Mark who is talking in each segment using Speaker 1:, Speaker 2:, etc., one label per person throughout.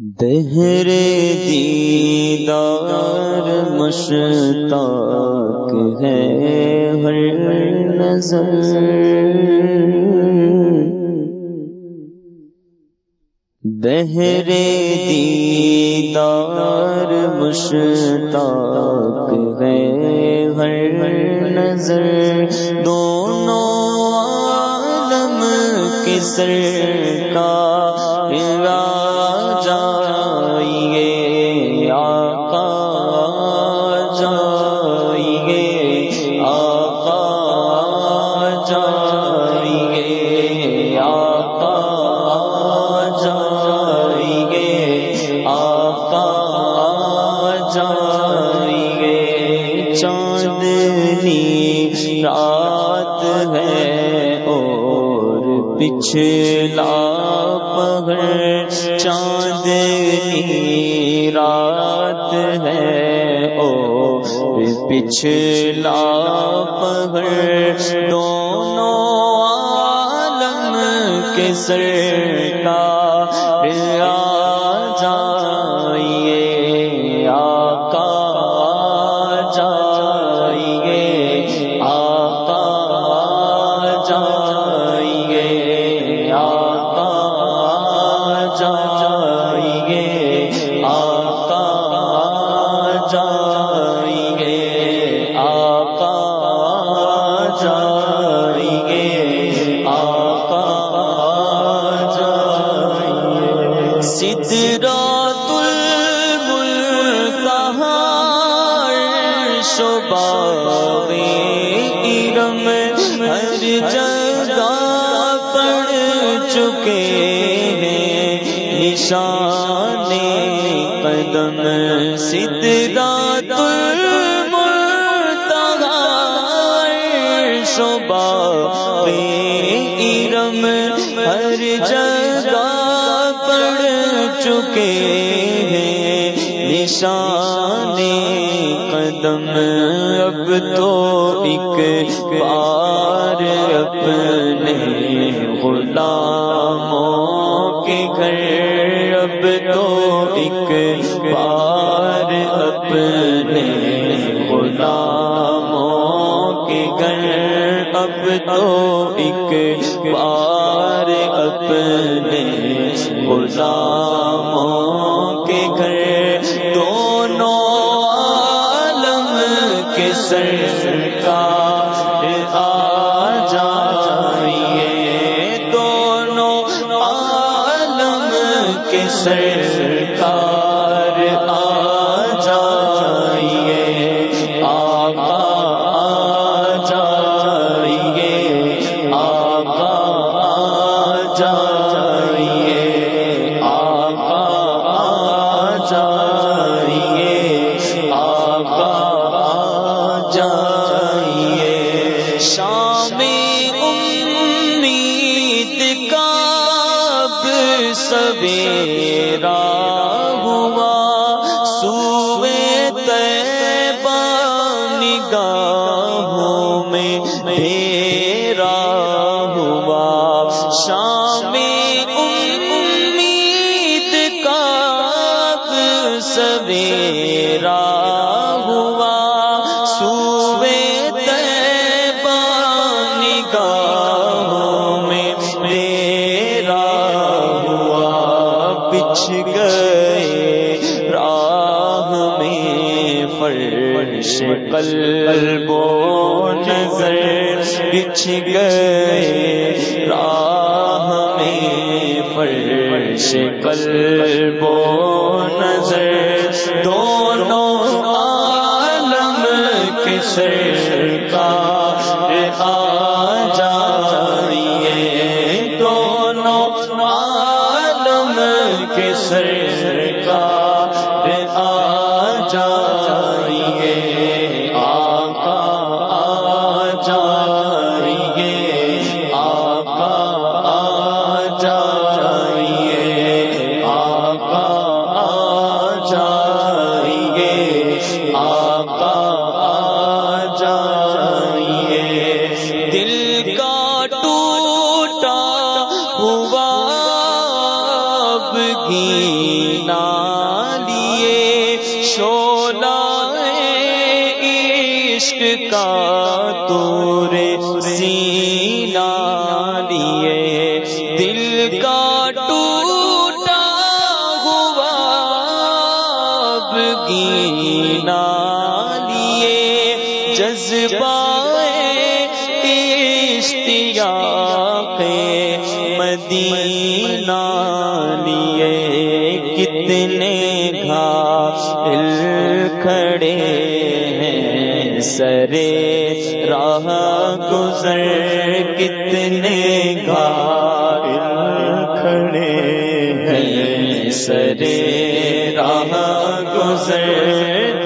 Speaker 1: دہر دیدار مشتاق ہے ہر نظر۔ دہر دیدار مشتاق ہے ہر نظر۔ دونوں عالم کے سر کا رات ہے اور پچھلا پہر چاندنی رات ہے اور پچھلا پہر دونوں عالم کے سر کا ارم ہر جگہ پڑ چکے ہیں۔ نشان قدم اب تو ایک بار اپنے غلاموں کے گھر اب تو ایک بار اپنے غلاموں کے گھر اب تو ایک بار اپنے غلاموں کے گھر دونوں عالم کے سر کا سرکار سویرا قلب و نظر بچھ گئے، راہ میں فرش قلب و نظر، دونوں عالم کے سر نہیں۔ سرے راہ گزر کتنے گھا کھڑے ہیں سرے راہ گزر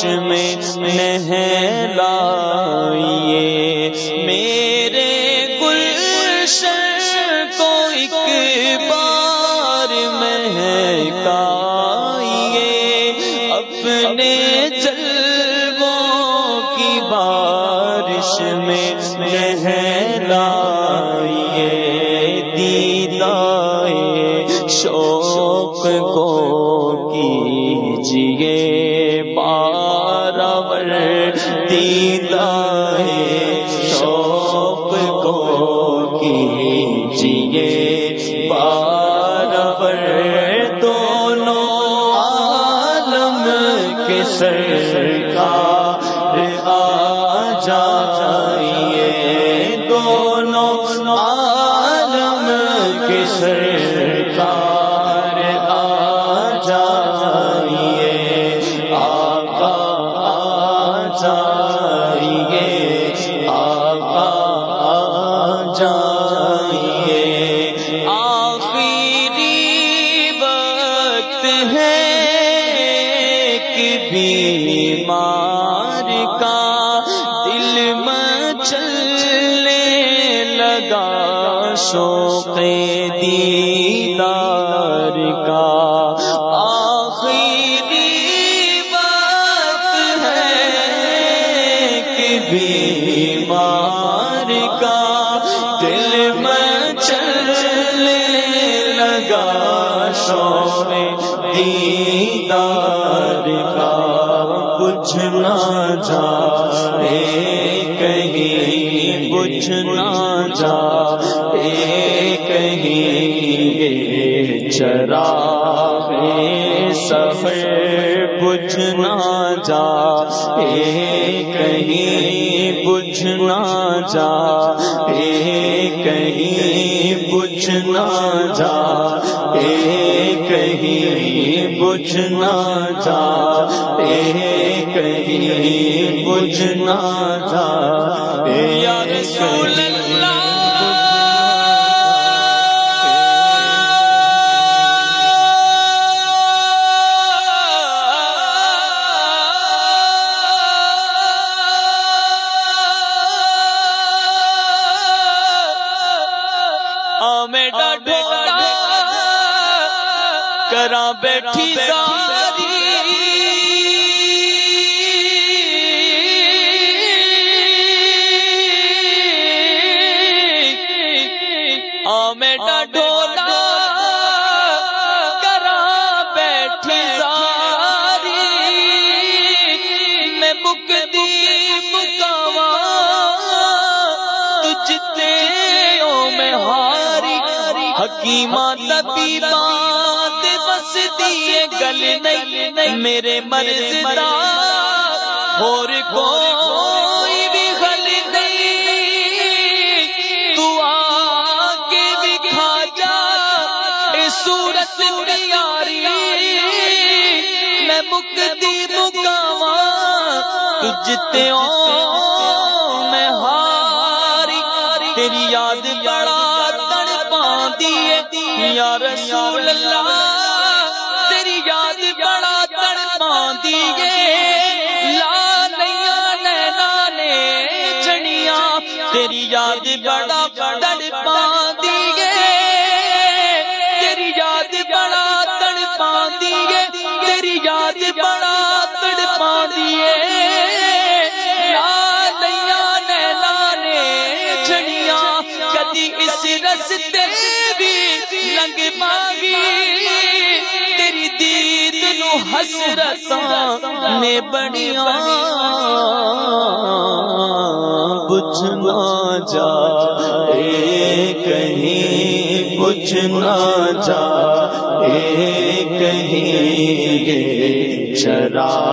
Speaker 1: میں دیتا ہے شوق کو کیجیے۔ بار دونوں عالم کے سرکار آ جائیے۔ دونوں عالم کے سرکار شوق دیدار کا آخری بات ہے کہ بیمار کا دل میں مچلنے لگا شوق دیدار کا بجھنا جا کہیں بجھنا جا کہیں چرا سفر بجھنا جا کہیں بجھنا جا کہیں بجھنا جا کہیں بجھنا جا کہیں بجھنا جا یا رسول اللہ کرا بیٹھی ساری۔ حکیمہ طبیبہ بس دیے گل نہیں۔ میرے مرض اور کوئی بھی گل نہیں۔ تو آ کے بھی کھا جا، اے سورت یاری میں مکتی مکاوا تجھتے ہوں میں ہاری۔ تیری یاد بڑا تڑ رسول اللہ، تیری یاد بڑا تڑپا دیے لا نینا نے چڑیا تیری یاد بڑا تڑپا دیے تیری یاد بڑا تڑپا دیے تیری یاد بڑا تڑپا دیے رستے بھی، لنگ مانگی۔ تیری دید نو حسرت نے بڑیا بچھنا جا اے کہیں بچھنا جا۔ اے کہیں گے چرا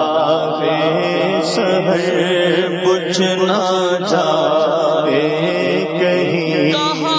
Speaker 1: سہر بچھنا جا۔ اے کہیں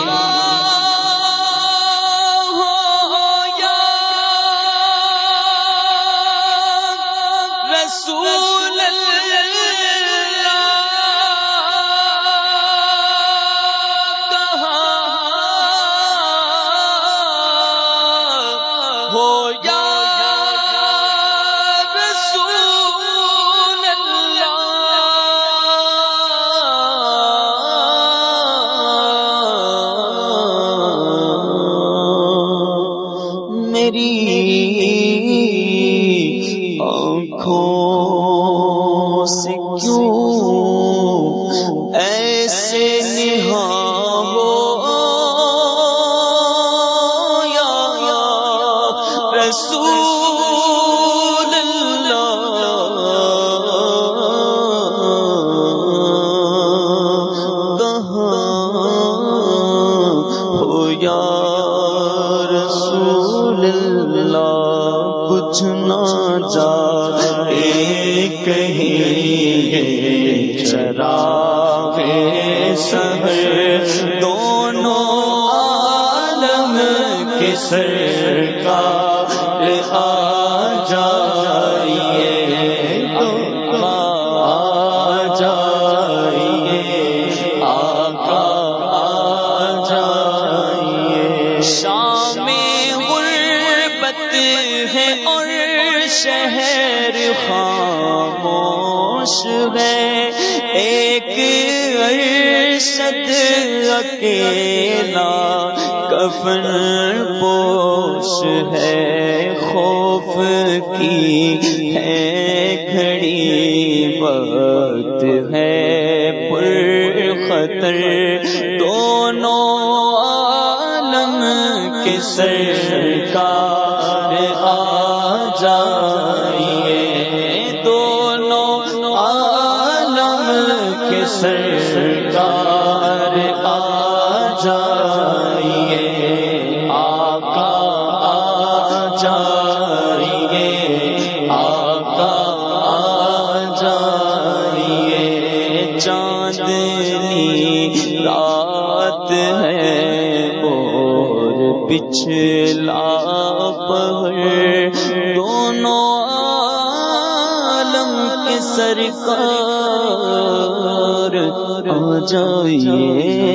Speaker 1: سے کیوں ایسے کچھ نہ جا کہیں گے چرا دونوں عالم کا جا اکیلا کفن پوش ہے۔ خوف کی ہے کھڑی وقت ہے۔ پر خطر دونوں عالم کے سرکار سرکار آ جائیے، آقا آ جائیے، آقا آ جائیے۔ چاندنی رات ہے اور پچھلا پہر۔ دونوں عالم کے سرکار آ جائیے۔